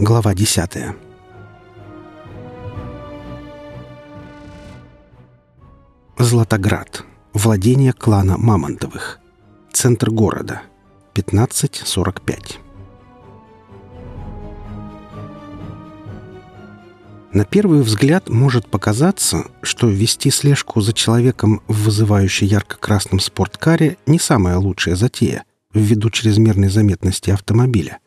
Глава 10. Златоград. Владение клана Мамонтовых. Центр города. 15.45. На первый взгляд может показаться, что вести слежку за человеком в вызывающей ярко-красном спорткаре не самая лучшая затея ввиду чрезмерной заметности автомобиля.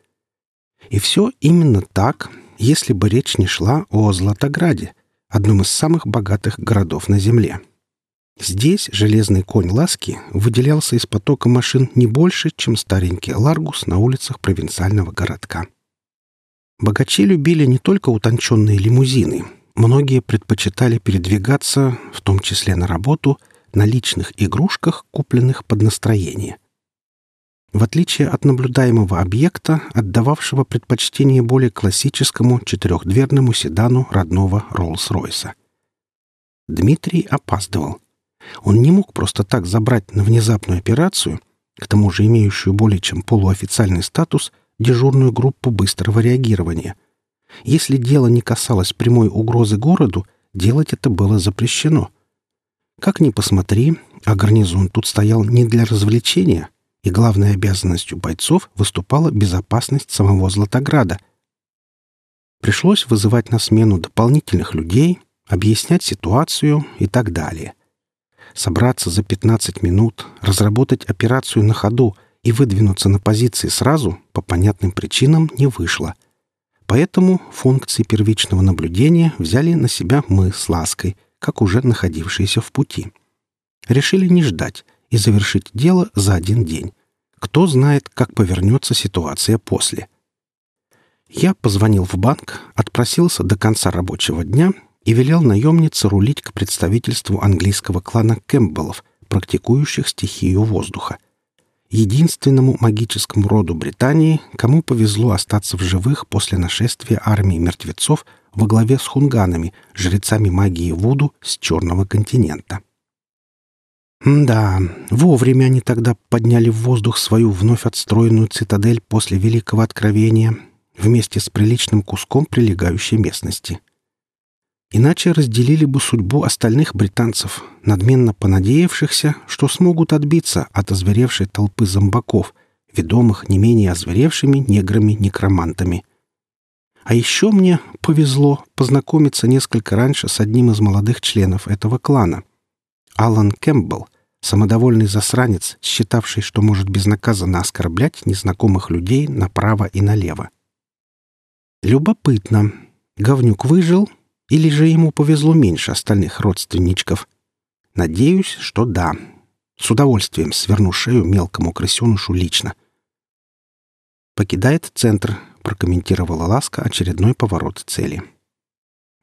И все именно так, если бы речь не шла о Златограде, одном из самых богатых городов на Земле. Здесь железный конь Ласки выделялся из потока машин не больше, чем старенький Ларгус на улицах провинциального городка. Богачи любили не только утонченные лимузины. Многие предпочитали передвигаться, в том числе на работу, на личных игрушках, купленных под настроение. В отличие от наблюдаемого объекта, отдававшего предпочтение более классическому четырехдверному седану родного Роллс-Ройса. Дмитрий опаздывал. Он не мог просто так забрать на внезапную операцию, к тому же имеющую более чем полуофициальный статус – дежурную группу быстрого реагирования. Если дело не касалось прямой угрозы городу, делать это было запрещено. Как ни посмотри, а гарнизон тут стоял не для развлечения, и главной обязанностью бойцов выступала безопасность самого Златограда. Пришлось вызывать на смену дополнительных людей, объяснять ситуацию и так далее. Собраться за 15 минут, разработать операцию на ходу — и выдвинуться на позиции сразу по понятным причинам не вышло. Поэтому функции первичного наблюдения взяли на себя мы с Лаской, как уже находившиеся в пути. Решили не ждать и завершить дело за один день. Кто знает, как повернется ситуация после. Я позвонил в банк, отпросился до конца рабочего дня и велел наемнице рулить к представительству английского клана Кэмпбеллов, практикующих стихию воздуха единственному магическому роду Британии, кому повезло остаться в живых после нашествия армии мертвецов во главе с хунганами, жрецами магии Вуду с Черного континента. Да, вовремя они тогда подняли в воздух свою вновь отстроенную цитадель после Великого Откровения вместе с приличным куском прилегающей местности — Иначе разделили бы судьбу остальных британцев, надменно понадеявшихся, что смогут отбиться от озверевшей толпы зомбаков, ведомых не менее озверевшими неграми-некромантами. А еще мне повезло познакомиться несколько раньше с одним из молодых членов этого клана. Алан Кэмпбелл, самодовольный засранец, считавший, что может безнаказанно оскорблять незнакомых людей направо и налево. Любопытно. Говнюк выжил — или же ему повезло меньше остальных родственничков? Надеюсь, что да. С удовольствием сверну шею мелкому крысенышу лично. «Покидает центр», — прокомментировала Ласка очередной поворот цели.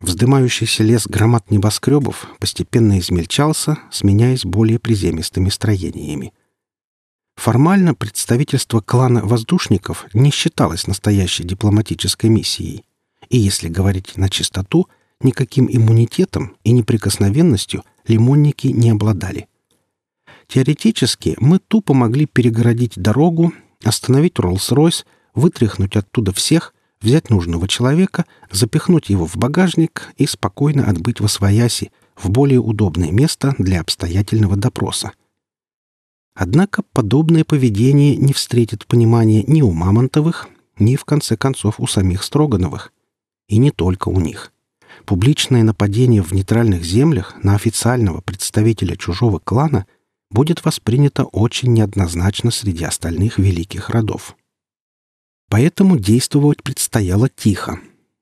Вздымающийся лес громад небоскребов постепенно измельчался, сменяясь более приземистыми строениями. Формально представительство клана воздушников не считалось настоящей дипломатической миссией. И если говорить на чистоту — никаким иммунитетом и неприкосновенностью лимонники не обладали. Теоретически мы тупо могли перегородить дорогу, остановить Роллс-Ройс, вытряхнуть оттуда всех, взять нужного человека, запихнуть его в багажник и спокойно отбыть во свояси, в более удобное место для обстоятельного допроса. Однако подобное поведение не встретит понимания ни у Мамонтовых, ни, в конце концов, у самих Строгановых. И не только у них. Публичное нападение в нейтральных землях на официального представителя чужого клана будет воспринято очень неоднозначно среди остальных великих родов. Поэтому действовать предстояло тихо.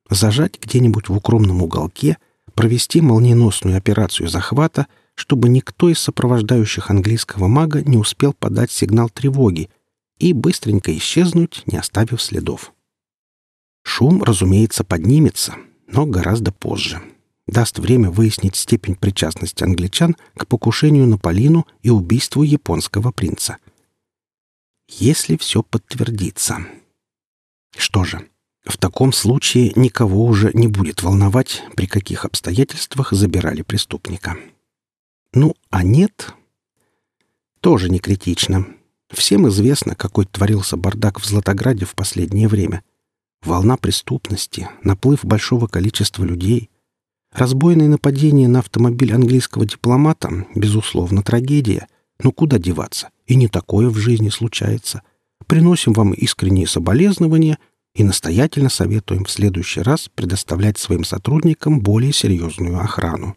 Зажать где-нибудь в укромном уголке, провести молниеносную операцию захвата, чтобы никто из сопровождающих английского мага не успел подать сигнал тревоги и быстренько исчезнуть, не оставив следов. Шум, разумеется, поднимется, но гораздо позже. Даст время выяснить степень причастности англичан к покушению на Полину и убийству японского принца. Если все подтвердится. Что же, в таком случае никого уже не будет волновать, при каких обстоятельствах забирали преступника. Ну, а нет, тоже не критично. Всем известно, какой творился бардак в Златограде в последнее время. Волна преступности, наплыв большого количества людей. Разбойное нападение на автомобиль английского дипломата — безусловно, трагедия. Но куда деваться? И не такое в жизни случается. Приносим вам искренние соболезнования и настоятельно советуем в следующий раз предоставлять своим сотрудникам более серьезную охрану.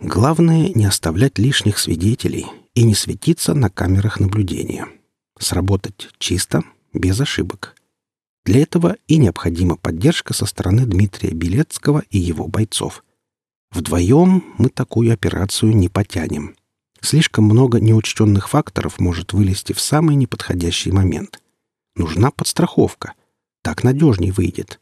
Главное — не оставлять лишних свидетелей и не светиться на камерах наблюдения. Сработать чисто, без ошибок. Для этого и необходима поддержка со стороны Дмитрия Белецкого и его бойцов. Вдвоем мы такую операцию не потянем. Слишком много неучтенных факторов может вылезти в самый неподходящий момент. Нужна подстраховка. Так надежней выйдет.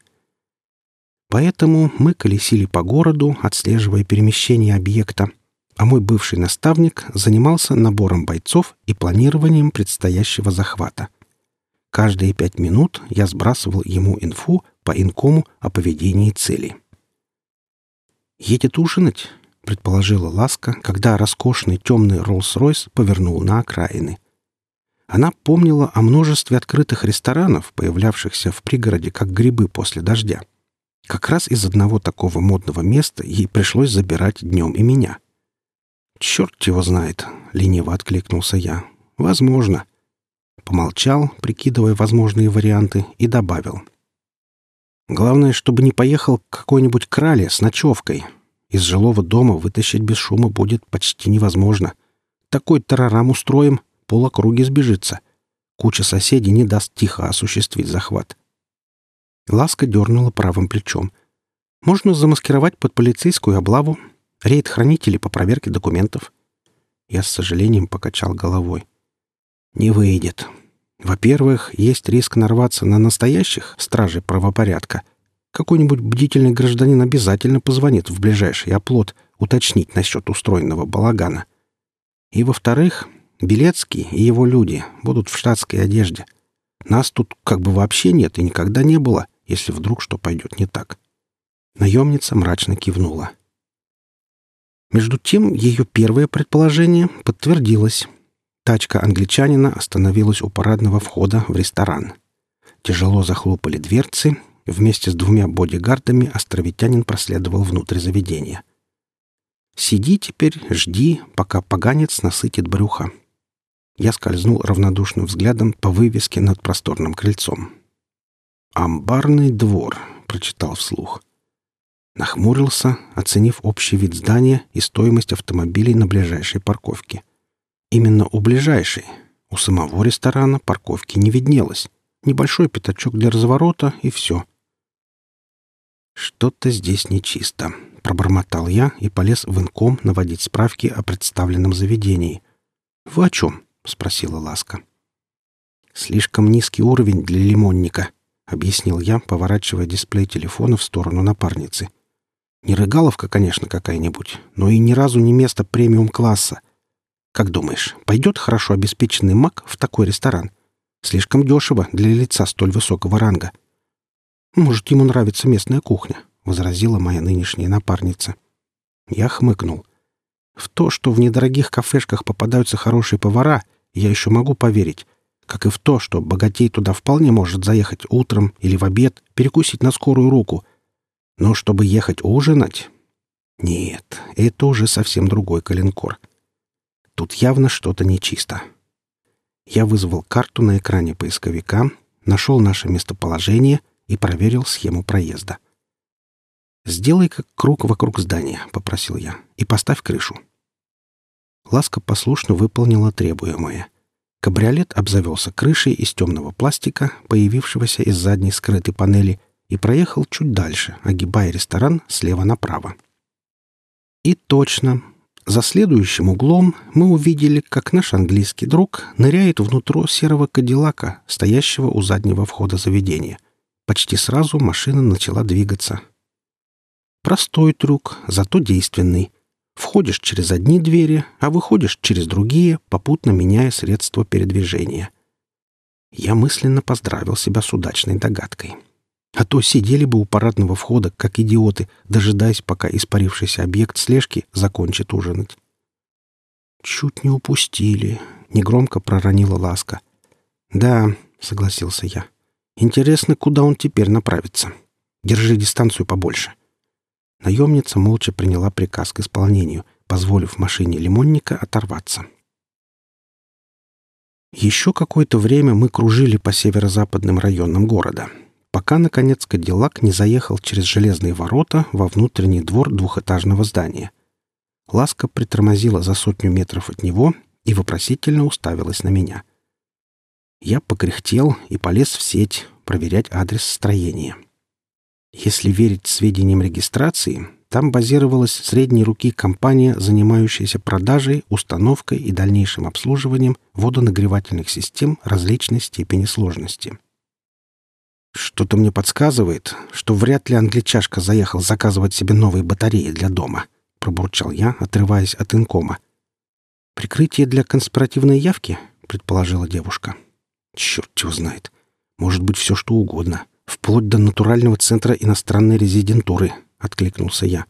Поэтому мы колесили по городу, отслеживая перемещение объекта, а мой бывший наставник занимался набором бойцов и планированием предстоящего захвата. Каждые пять минут я сбрасывал ему инфу по инкому о поведении цели. «Едет ужинать?» — предположила Ласка, когда роскошный темный Роллс-Ройс повернул на окраины. Она помнила о множестве открытых ресторанов, появлявшихся в пригороде как грибы после дождя. Как раз из одного такого модного места ей пришлось забирать днем и меня. «Черт его знает!» — лениво откликнулся я. «Возможно». Помолчал, прикидывая возможные варианты, и добавил. «Главное, чтобы не поехал к какой-нибудь крале с ночевкой. Из жилого дома вытащить без шума будет почти невозможно. Такой тарарам устроим, полокруги сбежится. Куча соседей не даст тихо осуществить захват. Ласка дернула правым плечом. «Можно замаскировать под полицейскую облаву. Рейд хранителей по проверке документов». Я с сожалением покачал головой. «Не выйдет. Во-первых, есть риск нарваться на настоящих стражей правопорядка. Какой-нибудь бдительный гражданин обязательно позвонит в ближайший оплот уточнить насчет устроенного балагана. И, во-вторых, Белецкий и его люди будут в штатской одежде. Нас тут как бы вообще нет и никогда не было если вдруг что пойдет не так. Наемница мрачно кивнула. Между тем ее первое предположение подтвердилось. Тачка англичанина остановилась у парадного входа в ресторан. Тяжело захлопали дверцы. Вместе с двумя бодигардами островитянин проследовал внутрь заведения. «Сиди теперь, жди, пока поганец насытит брюхо». Я скользнул равнодушным взглядом по вывеске над просторным крыльцом. «Амбарный двор», — прочитал вслух. Нахмурился, оценив общий вид здания и стоимость автомобилей на ближайшей парковке. Именно у ближайшей. У самого ресторана парковки не виднелось. Небольшой пятачок для разворота и все. «Что-то здесь нечисто», — пробормотал я и полез в инком наводить справки о представленном заведении. «Вы о чем?» — спросила Ласка. «Слишком низкий уровень для лимонника», — объяснил я, поворачивая дисплей телефона в сторону напарницы. «Не рыгаловка, конечно, какая-нибудь, но и ни разу не место премиум-класса. Как думаешь, пойдет хорошо обеспеченный маг в такой ресторан? Слишком дешево для лица столь высокого ранга». «Может, ему нравится местная кухня», — возразила моя нынешняя напарница. Я хмыкнул. В то, что в недорогих кафешках попадаются хорошие повара, я еще могу поверить, как и в то, что богатей туда вполне может заехать утром или в обед, перекусить на скорую руку. Но чтобы ехать ужинать... Нет, это уже совсем другой калинкор. Тут явно что-то нечисто. Я вызвал карту на экране поисковика, нашел наше местоположение и проверил схему проезда. «Сделай как круг вокруг здания», — попросил я, — «и поставь крышу». Ласка послушно выполнила требуемое — Кабриолет обзавелся крышей из темного пластика, появившегося из задней скрытой панели, и проехал чуть дальше, огибая ресторан слева направо. И точно, за следующим углом мы увидели, как наш английский друг ныряет внутрь серого кадиллака, стоящего у заднего входа заведения. Почти сразу машина начала двигаться. Простой трюк, зато действенный. Входишь через одни двери, а выходишь через другие, попутно меняя средства передвижения. Я мысленно поздравил себя с удачной догадкой. А то сидели бы у парадного входа, как идиоты, дожидаясь, пока испарившийся объект слежки закончит ужинать. «Чуть не упустили», — негромко проронила Ласка. «Да», — согласился я. Интересно, куда он теперь направится. Держи дистанцию побольше. Наемница молча приняла приказ к исполнению, позволив машине лимонника оторваться. Еще какое-то время мы кружили по северо-западным районам города, пока, наконец, Кадиллак не заехал через железные ворота во внутренний двор двухэтажного здания. Ласка притормозила за сотню метров от него и вопросительно уставилась на меня. Я покряхтел и полез в сеть проверять адрес строения. Если верить сведениям регистрации, там базировалась средней руки компания, занимающаяся продажей, установкой и дальнейшим обслуживанием водонагревательных систем различной степени сложности. Что-то мне подсказывает, что вряд ли англичашка заехал заказывать себе новые батареи для дома, пробурчал я, отрываясь от инкома. Прикрытие для конспиративной явки, предположила девушка. Черт его знает. Может быть, все что угодно вплоть до натурального центра иностранной резидентуры», — откликнулся я.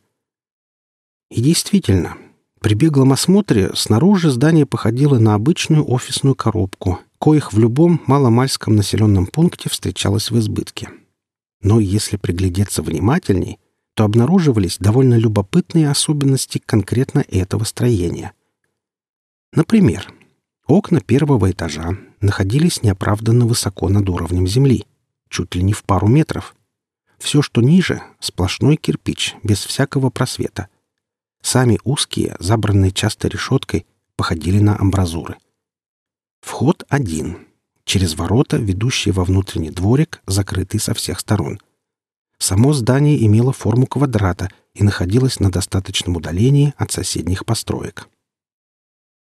И действительно, при беглом осмотре снаружи здание походило на обычную офисную коробку, коих в любом маломальском населенном пункте встречалось в избытке. Но если приглядеться внимательней, то обнаруживались довольно любопытные особенности конкретно этого строения. Например, окна первого этажа находились неоправданно высоко над уровнем земли — чуть ли не в пару метров. Все, что ниже — сплошной кирпич, без всякого просвета. Сами узкие, забранные часто решеткой, походили на амбразуры. Вход один. Через ворота, ведущие во внутренний дворик, закрытый со всех сторон. Само здание имело форму квадрата и находилось на достаточном удалении от соседних построек.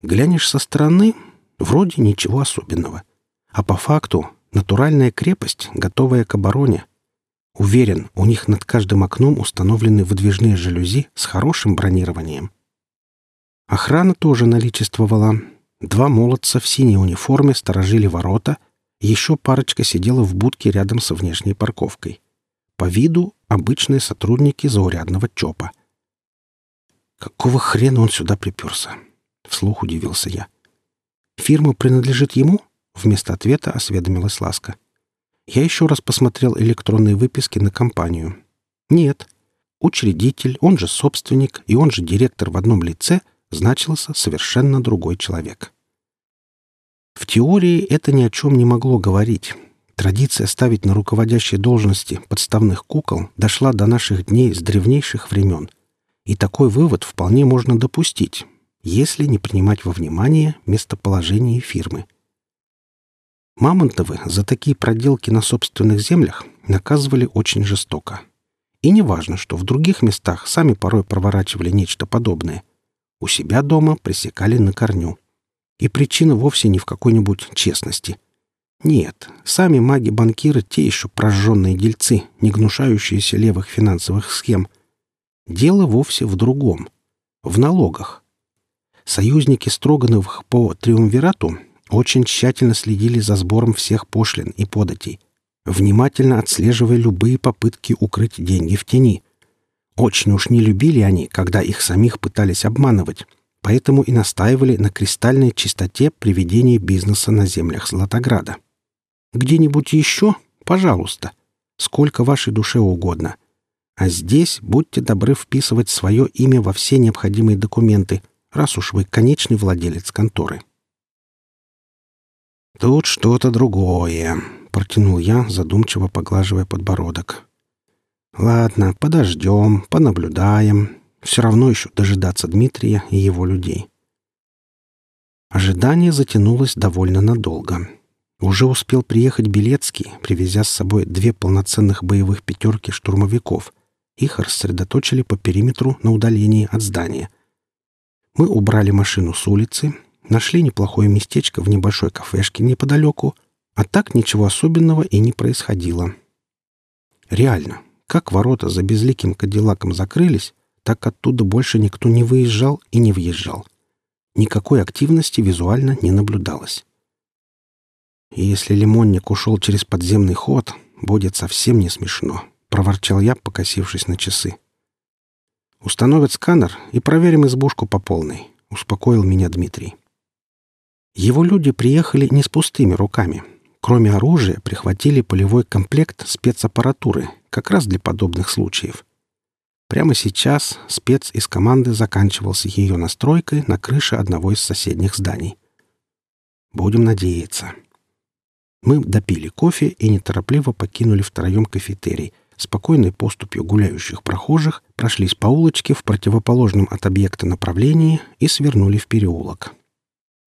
Глянешь со стороны — вроде ничего особенного. А по факту Натуральная крепость, готовая к обороне. Уверен, у них над каждым окном установлены выдвижные жалюзи с хорошим бронированием. Охрана тоже наличествовала. Два молодца в синей униформе сторожили ворота, еще парочка сидела в будке рядом со внешней парковкой. По виду обычные сотрудники заурядного ЧОПа. «Какого хрена он сюда приперся?» — вслух удивился я. «Фирма принадлежит ему?» Вместо ответа осведомилась Ласка. Я еще раз посмотрел электронные выписки на компанию. Нет. Учредитель, он же собственник и он же директор в одном лице значился совершенно другой человек. В теории это ни о чем не могло говорить. Традиция ставить на руководящие должности подставных кукол дошла до наших дней с древнейших времен. И такой вывод вполне можно допустить, если не принимать во внимание местоположение фирмы. Мамонтовы за такие проделки на собственных землях наказывали очень жестоко. И не важно, что в других местах сами порой проворачивали нечто подобное. У себя дома пресекали на корню. И причина вовсе не в какой-нибудь честности. Нет, сами маги-банкиры те еще прожженные дельцы, не гнушающиеся левых финансовых схем. Дело вовсе в другом. В налогах. Союзники Строгановых по Триумвирату очень тщательно следили за сбором всех пошлин и податей, внимательно отслеживая любые попытки укрыть деньги в тени. Очень уж не любили они, когда их самих пытались обманывать, поэтому и настаивали на кристальной чистоте приведения бизнеса на землях Златограда. Где-нибудь еще? Пожалуйста. Сколько вашей душе угодно. А здесь будьте добры вписывать свое имя во все необходимые документы, раз уж вы конечный владелец конторы. «Тут что-то другое», — протянул я, задумчиво поглаживая подбородок. «Ладно, подождем, понаблюдаем. Все равно еще дожидаться Дмитрия и его людей». Ожидание затянулось довольно надолго. Уже успел приехать Белецкий, привезя с собой две полноценных боевых пятерки штурмовиков. Их рассредоточили по периметру на удалении от здания. Мы убрали машину с улицы, Нашли неплохое местечко в небольшой кафешке неподалеку, а так ничего особенного и не происходило. Реально, как ворота за безликим кадиллаком закрылись, так оттуда больше никто не выезжал и не въезжал. Никакой активности визуально не наблюдалось. И если лимонник ушел через подземный ход, будет совсем не смешно, — проворчал я, покосившись на часы. «Установят сканер и проверим избушку по полной», — успокоил меня Дмитрий. Его люди приехали не с пустыми руками. Кроме оружия, прихватили полевой комплект спецаппаратуры, как раз для подобных случаев. Прямо сейчас спец из команды заканчивался ее настройкой на крыше одного из соседних зданий. Будем надеяться. Мы допили кофе и неторопливо покинули втроем кафетерий. Спокойной поступью гуляющих прохожих прошлись по улочке в противоположном от объекта направлении и свернули в переулок.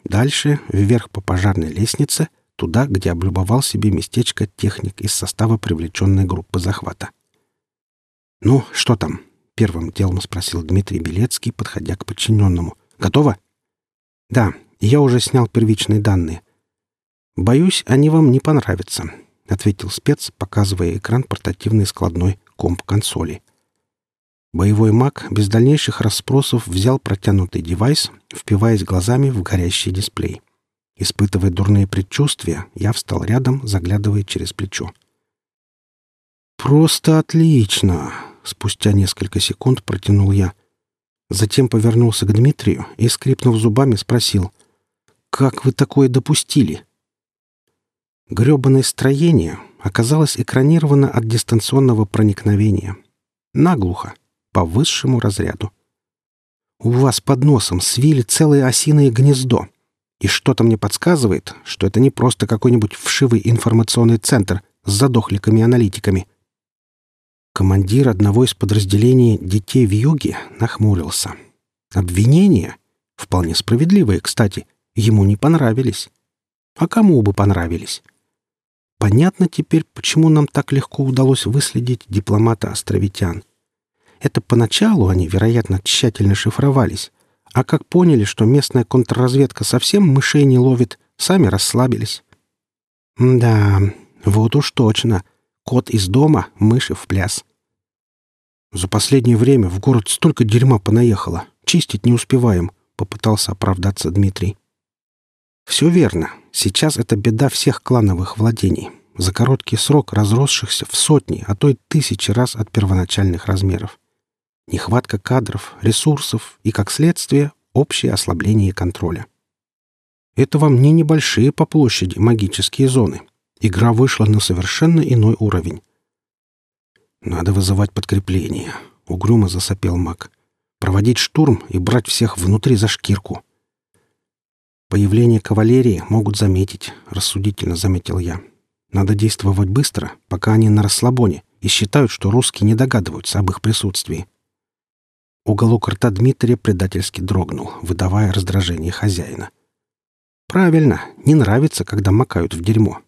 Дальше, вверх по пожарной лестнице, туда, где облюбовал себе местечко техник из состава привлеченной группы захвата. «Ну, что там?» — первым делом спросил Дмитрий Белецкий, подходя к подчиненному. «Готово?» «Да, я уже снял первичные данные. Боюсь, они вам не понравятся», — ответил спец, показывая экран портативной складной комп-консоли. Боевой маг без дальнейших расспросов взял протянутый девайс, впиваясь глазами в горящий дисплей. Испытывая дурные предчувствия, я встал рядом, заглядывая через плечо. «Просто отлично!» — спустя несколько секунд протянул я. Затем повернулся к Дмитрию и, скрипнув зубами, спросил. «Как вы такое допустили?» Гребаное строение оказалось экранировано от дистанционного проникновения. Наглухо, по высшему разряду. У вас под носом свили целое осиное гнездо. И что-то мне подсказывает, что это не просто какой-нибудь вшивый информационный центр с задохликами-аналитиками. Командир одного из подразделений «Детей в юге» нахмурился. Обвинения, вполне справедливые, кстати, ему не понравились. А кому бы понравились? Понятно теперь, почему нам так легко удалось выследить дипломата-островитян. Это поначалу они, вероятно, тщательно шифровались, а как поняли, что местная контрразведка совсем мышей не ловит, сами расслабились. Да, вот уж точно. Кот из дома, мыши в пляс. За последнее время в город столько дерьма понаехало. Чистить не успеваем, — попытался оправдаться Дмитрий. Все верно. Сейчас это беда всех клановых владений. За короткий срок разросшихся в сотни, а то и тысячи раз от первоначальных размеров нехватка кадров, ресурсов и, как следствие, общее ослабление контроля. Это вам не небольшие по площади магические зоны. Игра вышла на совершенно иной уровень. «Надо вызывать подкрепление», — угрюмо засопел маг. «Проводить штурм и брать всех внутри за шкирку». «Появление кавалерии могут заметить», — рассудительно заметил я. «Надо действовать быстро, пока они на расслабоне и считают, что русские не догадываются об их присутствии». Уголок рта Дмитрия предательски дрогнул, выдавая раздражение хозяина. «Правильно, не нравится, когда макают в дерьмо.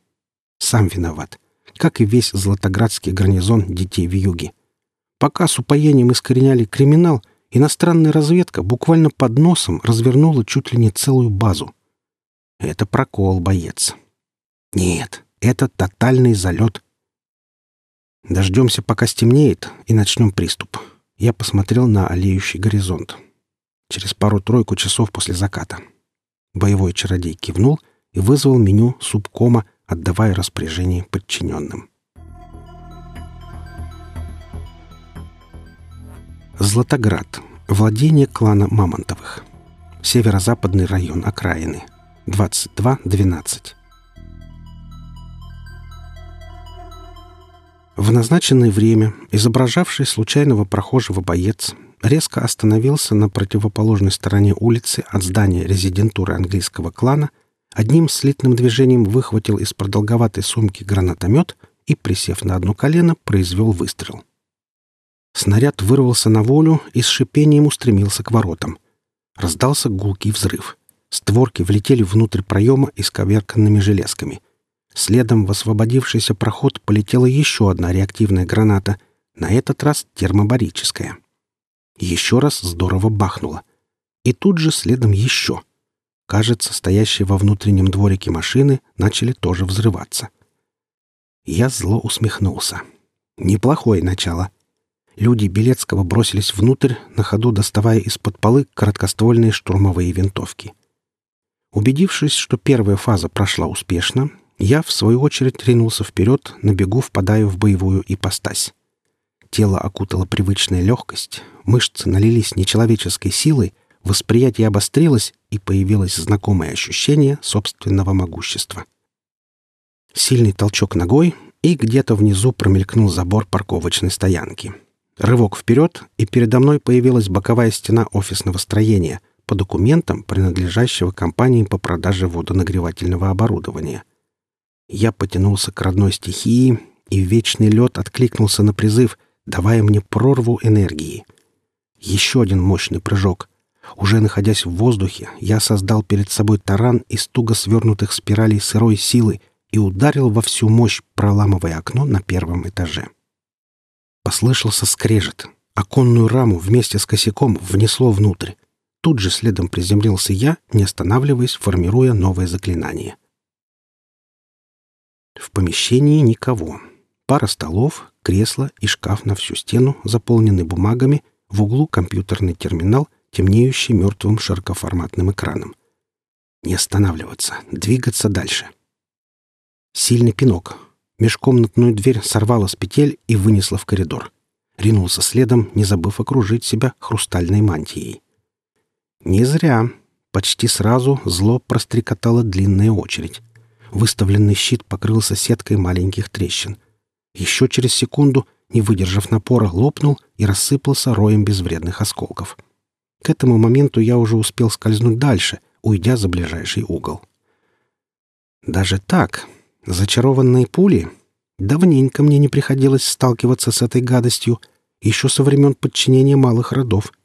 Сам виноват, как и весь златоградский гарнизон детей в юге. Пока с упоением искореняли криминал, иностранная разведка буквально под носом развернула чуть ли не целую базу. Это прокол, боец. Нет, это тотальный залет. Дождемся, пока стемнеет, и начнем приступ. Я посмотрел на олеющий горизонт. Через пару-тройку часов после заката. Боевой чародей кивнул и вызвал меню субкома, отдавая распоряжение подчиненным. Златоград. Владение клана Мамонтовых. Северо-западный район окраины. 22.12. В назначенное время изображавший случайного прохожего боец резко остановился на противоположной стороне улицы от здания резидентуры английского клана, одним слитным движением выхватил из продолговатой сумки гранатомет и, присев на одно колено, произвел выстрел. Снаряд вырвался на волю и с шипением устремился к воротам. Раздался гулкий взрыв. Створки влетели внутрь проема исковерканными железками — Следом в освободившийся проход полетела еще одна реактивная граната, на этот раз термобарическая. Еще раз здорово бахнуло. И тут же следом еще. Кажется, стоящие во внутреннем дворике машины начали тоже взрываться. Я зло усмехнулся. Неплохое начало. Люди Белецкого бросились внутрь, на ходу доставая из-под полы короткоствольные штурмовые винтовки. Убедившись, что первая фаза прошла успешно, я, в свою очередь, ринулся вперед, на бегу впадая в боевую ипостась. Тело окутала привычная легкость, мышцы налились нечеловеческой силой, восприятие обострилось, и появилось знакомое ощущение собственного могущества. Сильный толчок ногой, и где-то внизу промелькнул забор парковочной стоянки. Рывок вперед, и передо мной появилась боковая стена офисного строения по документам, принадлежащего компании по продаже водонагревательного оборудования. Я потянулся к родной стихии, и вечный лед откликнулся на призыв, давая мне прорву энергии. Еще один мощный прыжок. Уже находясь в воздухе, я создал перед собой таран из туго свернутых спиралей сырой силы и ударил во всю мощь, проламывая окно на первом этаже. Послышался скрежет. Оконную раму вместе с косяком внесло внутрь. Тут же следом приземлился я, не останавливаясь, формируя новое заклинание. В помещении никого. Пара столов, кресло и шкаф на всю стену, заполненный бумагами, в углу компьютерный терминал, темнеющий мертвым широкоформатным экраном. Не останавливаться, двигаться дальше. Сильный пинок. Межкомнатную дверь сорвало с петель и вынесло в коридор. Ринулся следом, не забыв окружить себя хрустальной мантией. Не зря. Почти сразу зло прострекотала длинная очередь. Выставленный щит покрылся сеткой маленьких трещин. Еще через секунду, не выдержав напора, лопнул и рассыпался роем безвредных осколков. К этому моменту я уже успел скользнуть дальше, уйдя за ближайший угол. Даже так, зачарованные пули? Давненько мне не приходилось сталкиваться с этой гадостью, еще со времен подчинения малых родов —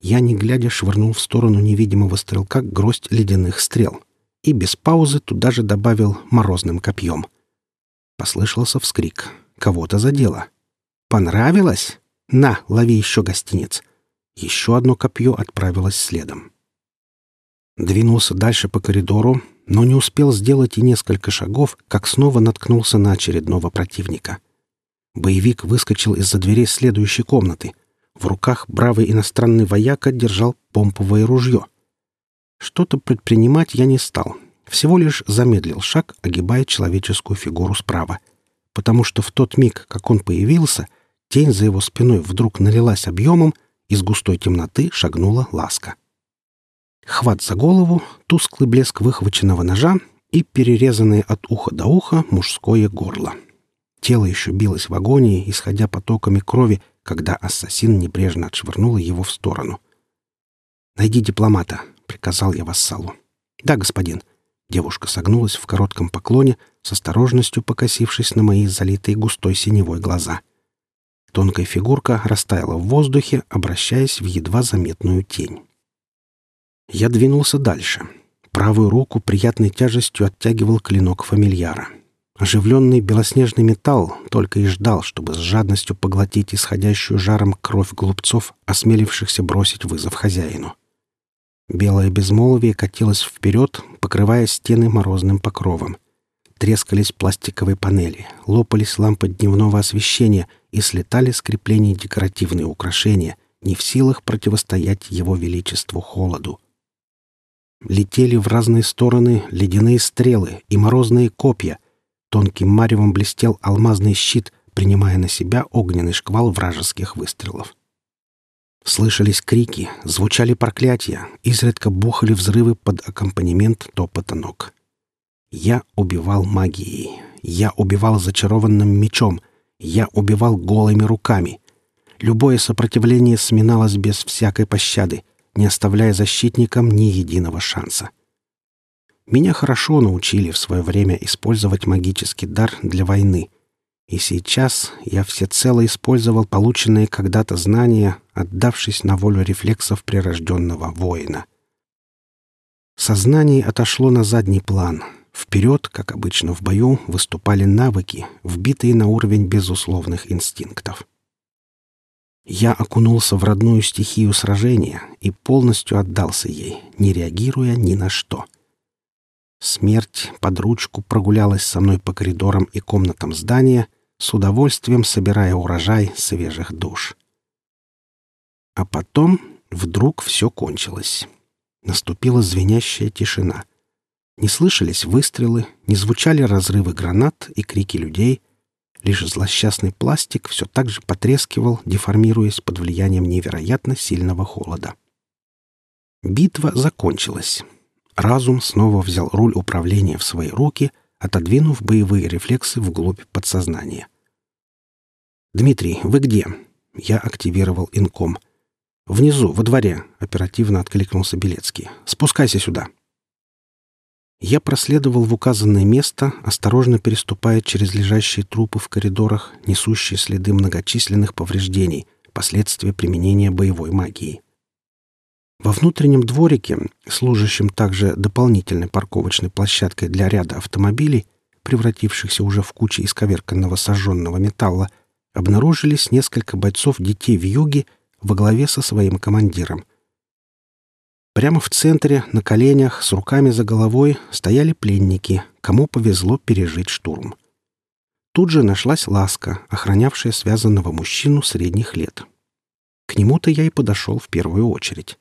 я, не глядя, швырнул в сторону невидимого стрелка гроздь ледяных стрел и без паузы туда же добавил морозным копьем. Послышался вскрик. Кого-то задело. «Понравилось? На, лови еще гостиниц!» Еще одно копье отправилось следом. Двинулся дальше по коридору, но не успел сделать и несколько шагов, как снова наткнулся на очередного противника. Боевик выскочил из-за дверей следующей комнаты — в руках бравый иностранный вояка держал помповое ружье. Что-то предпринимать я не стал. Всего лишь замедлил шаг, огибая человеческую фигуру справа. Потому что в тот миг, как он появился, тень за его спиной вдруг налилась объемом, из густой темноты шагнула ласка. Хват за голову, тусклый блеск выхваченного ножа и перерезанное от уха до уха мужское горло. Тело еще билось в агонии, исходя потоками крови, когда ассасин небрежно отшвырнул его в сторону. «Найди дипломата», — приказал я вассалу. «Да, господин». Девушка согнулась в коротком поклоне, с осторожностью покосившись на мои залитые густой синевой глаза. Тонкая фигурка растаяла в воздухе, обращаясь в едва заметную тень. Я двинулся дальше. Правую руку приятной тяжестью оттягивал клинок фамильяра. Оживленный белоснежный металл только и ждал, чтобы с жадностью поглотить исходящую жаром кровь глупцов, осмелившихся бросить вызов хозяину. Белое безмолвие катилось вперед, покрывая стены морозным покровом. Трескались пластиковые панели, лопались лампы дневного освещения и слетали с креплений декоративные украшения, не в силах противостоять его величеству холоду. Летели в разные стороны ледяные стрелы и морозные копья — Тонким маревом блестел алмазный щит, принимая на себя огненный шквал вражеских выстрелов. Слышались крики, звучали проклятия, изредка бухали взрывы под аккомпанемент топота ног. Я убивал магией, я убивал зачарованным мечом, я убивал голыми руками. Любое сопротивление сминалось без всякой пощады, не оставляя защитникам ни единого шанса. Меня хорошо научили в свое время использовать магический дар для войны. И сейчас я всецело использовал полученные когда-то знания, отдавшись на волю рефлексов прирожденного воина. Сознание отошло на задний план. Вперед, как обычно в бою, выступали навыки, вбитые на уровень безусловных инстинктов. Я окунулся в родную стихию сражения и полностью отдался ей, не реагируя ни на что — Смерть под ручку прогулялась со мной по коридорам и комнатам здания, с удовольствием собирая урожай свежих душ. А потом вдруг все кончилось. Наступила звенящая тишина. Не слышались выстрелы, не звучали разрывы гранат и крики людей. Лишь злосчастный пластик все так же потрескивал, деформируясь под влиянием невероятно сильного холода. Битва закончилась. Разум снова взял руль управления в свои руки, отодвинув боевые рефлексы вглубь подсознания. «Дмитрий, вы где?» Я активировал инком. «Внизу, во дворе», — оперативно откликнулся Белецкий. «Спускайся сюда». Я проследовал в указанное место, осторожно переступая через лежащие трупы в коридорах, несущие следы многочисленных повреждений, последствия применения боевой магии. Во внутреннем дворике, служащем также дополнительной парковочной площадкой для ряда автомобилей, превратившихся уже в кучи исковерканного сожженного металла, обнаружились несколько бойцов детей в юге во главе со своим командиром. Прямо в центре, на коленях, с руками за головой, стояли пленники, кому повезло пережить штурм. Тут же нашлась ласка, охранявшая связанного мужчину средних лет. К нему-то я и подошел в первую очередь.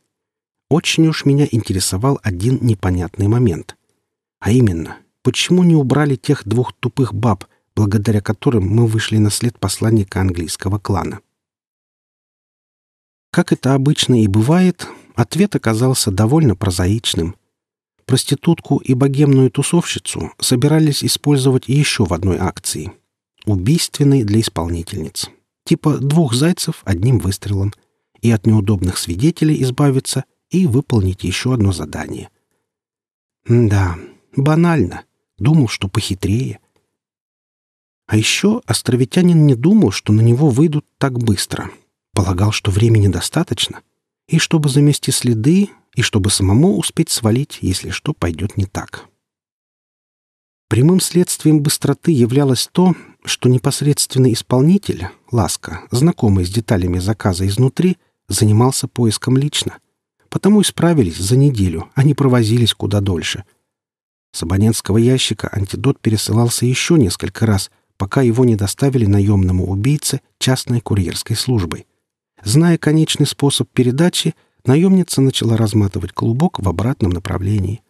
Очень уж меня интересовал один непонятный момент. А именно, почему не убрали тех двух тупых баб, благодаря которым мы вышли на след посланника английского клана? Как это обычно и бывает, ответ оказался довольно прозаичным. Проститутку и богемную тусовщицу собирались использовать еще в одной акции. Убийственной для исполнительниц. Типа двух зайцев одним выстрелом. И от неудобных свидетелей избавиться, и выполнить еще одно задание. Да, банально. Думал, что похитрее. А еще островитянин не думал, что на него выйдут так быстро — Полагал, что времени достаточно, и чтобы замести следы, и чтобы самому успеть свалить, если что пойдет не так. Прямым следствием быстроты являлось то, что непосредственный исполнитель, Ласка, знакомый с деталями заказа изнутри, занимался поиском лично. Потому и справились за неделю, а не провозились куда дольше. С абонентского ящика антидот пересылался еще несколько раз, пока его не доставили наемному убийце частной курьерской службой. Зная конечный способ передачи, наемница начала разматывать клубок в обратном направлении.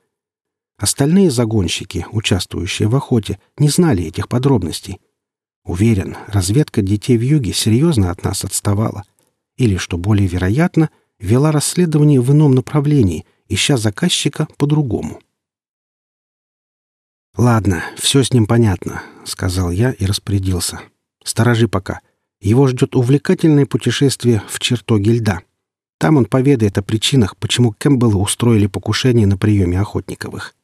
Остальные загонщики, участвующие в охоте, не знали этих подробностей. Уверен, разведка детей в юге серьезно от нас отставала. Или, что более вероятно, вела расследование в ином направлении, ища заказчика по-другому. «Ладно, все с ним понятно», — сказал я и распорядился. «Сторожи пока. Его ждет увлекательное путешествие в чертоги льда. Там он поведает о причинах, почему Кэмпбеллы устроили покушение на приеме Охотниковых.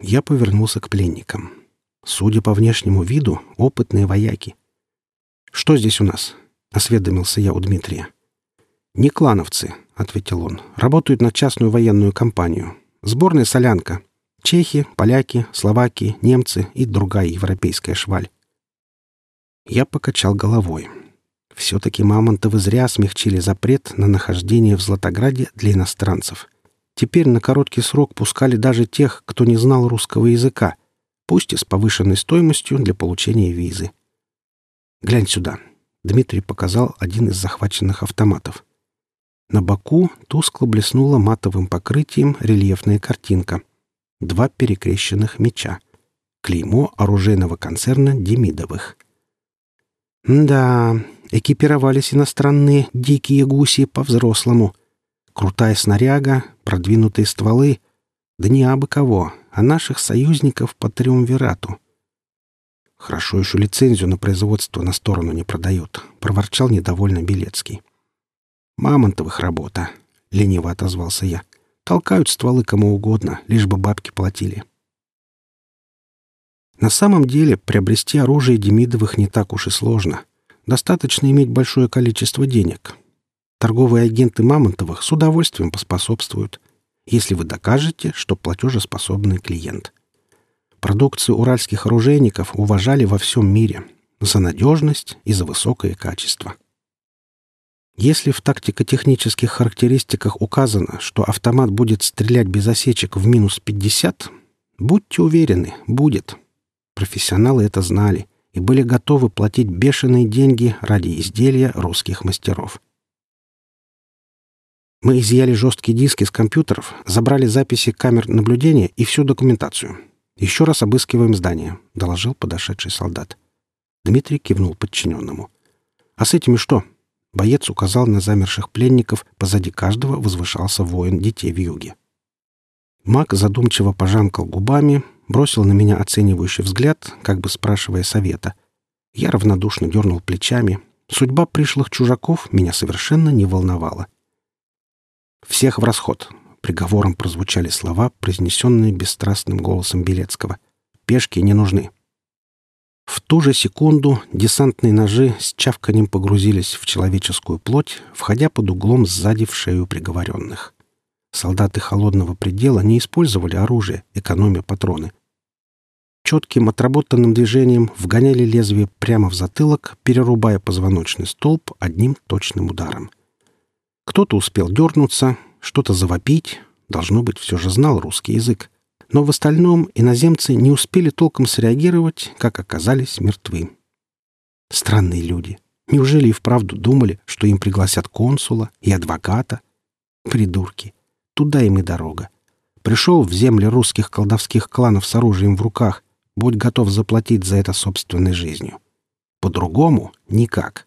Я повернулся к пленникам. Судя по внешнему виду, опытные вояки. «Что здесь у нас?» — осведомился я у Дмитрия. «Не клановцы», — ответил он. «Работают на частную военную компанию. Сборная солянка. Чехи, поляки, словаки, немцы и другая европейская шваль. Я покачал головой. Все-таки Мамонтовы зря смягчили запрет на нахождение в Златограде для иностранцев. Теперь на короткий срок пускали даже тех, кто не знал русского языка, пусть и с повышенной стоимостью для получения визы. «Глянь сюда», — Дмитрий показал один из захваченных автоматов. На боку тускло блеснула матовым покрытием рельефная картинка. Два перекрещенных меча. Клеймо оружейного концерна Демидовых. Да, экипировались иностранные дикие гуси по-взрослому. Крутая снаряга, продвинутые стволы. Да не абы кого, а наших союзников по триумвирату. Хорошо еще лицензию на производство на сторону не продают, проворчал недовольно Белецкий. Мамонтовых работа, лениво отозвался я. Толкают стволы кому угодно, лишь бы бабки платили. На самом деле приобрести оружие Демидовых не так уж и сложно. Достаточно иметь большое количество денег. Торговые агенты Мамонтовых с удовольствием поспособствуют, если вы докажете, что платежеспособный клиент. Продукцию уральских оружейников уважали во всем мире за надежность и за высокое качество. Если в тактико-технических характеристиках указано, что автомат будет стрелять без осечек в минус 50, будьте уверены, будет. Профессионалы это знали и были готовы платить бешеные деньги ради изделия русских мастеров. Мы изъяли жесткие диски с компьютеров, забрали записи камер наблюдения и всю документацию. Еще раз обыскиваем здание», — доложил подошедший солдат. Дмитрий кивнул подчиненному. «А с этими что?» Боец указал на замерших пленников, позади каждого возвышался воин детей в юге. Маг задумчиво пожамкал губами, бросил на меня оценивающий взгляд, как бы спрашивая совета. Я равнодушно дернул плечами. Судьба пришлых чужаков меня совершенно не волновала. «Всех в расход!» — приговором прозвучали слова, произнесенные бесстрастным голосом Белецкого. «Пешки не нужны!» В ту же секунду десантные ножи с чавканием погрузились в человеческую плоть, входя под углом сзади в шею приговоренных. Солдаты холодного предела не использовали оружие, экономя патроны. Четким отработанным движением вгоняли лезвие прямо в затылок, перерубая позвоночный столб одним точным ударом. Кто-то успел дернуться, что-то завопить, должно быть, все же знал русский язык. Но в остальном иноземцы не успели толком среагировать, как оказались мертвы. Странные люди. Неужели и вправду думали, что им пригласят консула и адвоката? Придурки. Туда им и дорога. Пришел в земли русских колдовских кланов с оружием в руках, будь готов заплатить за это собственной жизнью. По-другому никак.